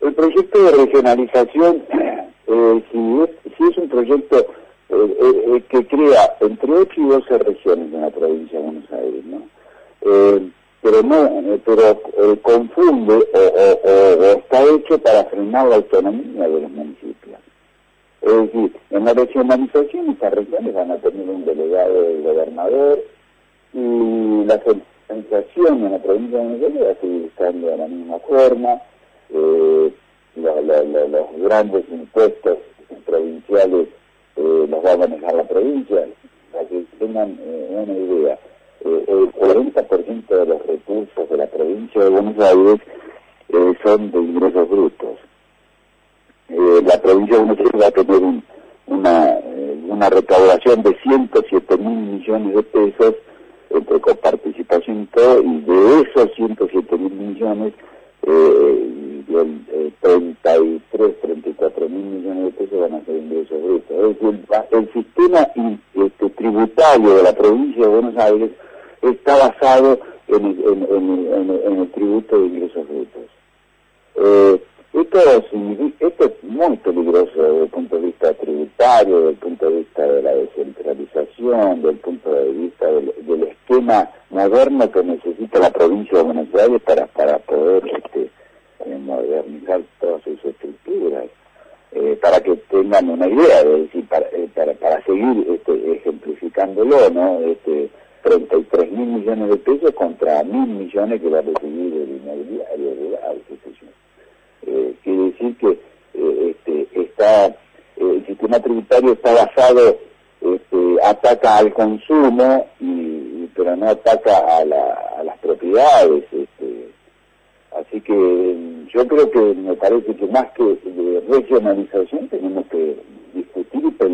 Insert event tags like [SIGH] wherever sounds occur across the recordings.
El proyecto de regionalización, [CLEARS THROAT] eh, si, es, es un proyecto eh, eh, que crea entre 8 y 12 regiones en la provincia de Buenos Aires, ¿no? pero no, pero confunde o, está hecho para frenar la autonomía de los municipios. Es decir, en la regionalización estas regiones van a tener un delegado del gobernador y la centralización en la provincia de Buenos Aires va a seguir estando de la misma forma eh, los grandes impuestos provinciales eh, los va a manejar la provincia, para que tengan eh, una idea. Eh, el 40% de los recursos de la provincia de Buenos Aires son de ingresos brutos. la provincia de Buenos Aires va a tener una, una recaudación de 107 mil millones de pesos entre coparticipación y y de esos 107 mil millones, eh, el, 33, 34 mil millones de pesos van a ser ingresos brutos. Es decir, el, sistema este, tributario de la provincia de Buenos Aires está basado en el, tributo de ingresos brutos. Eh, esto, esto, es muy peligroso desde el punto de vista tributario, desde el punto de vista de la descentralización, desde el punto de vista del, esquema moderno que necesita la provincia de Buenos Aires para, para poder este, una idea, de decir, para, eh, para, para, seguir este, ejemplificándolo, ¿no? Este, 33 mil millones de pesos contra mil millones que va a recibir el inmobiliario rural, eh, quiere decir que este, está, el sistema tributario está basado, este, ataca al consumo, y, pero no ataca a, la, a las propiedades, este, así que yo creo que me parece que más que de regionalización tenemos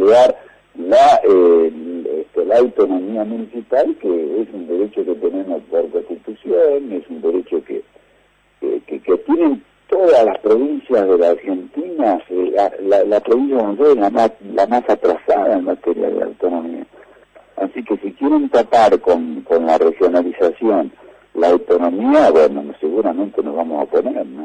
la, este, la autonomía municipal, que es un derecho que tenemos por constitución, es un derecho que, que, tienen todas las provincias de la Argentina, eh, la, provincia de la más, la más atrasada en materia de autonomía. Así que si quieren tratar con, con la regionalización la autonomía, bueno, seguramente nos vamos a oponer, ¿no?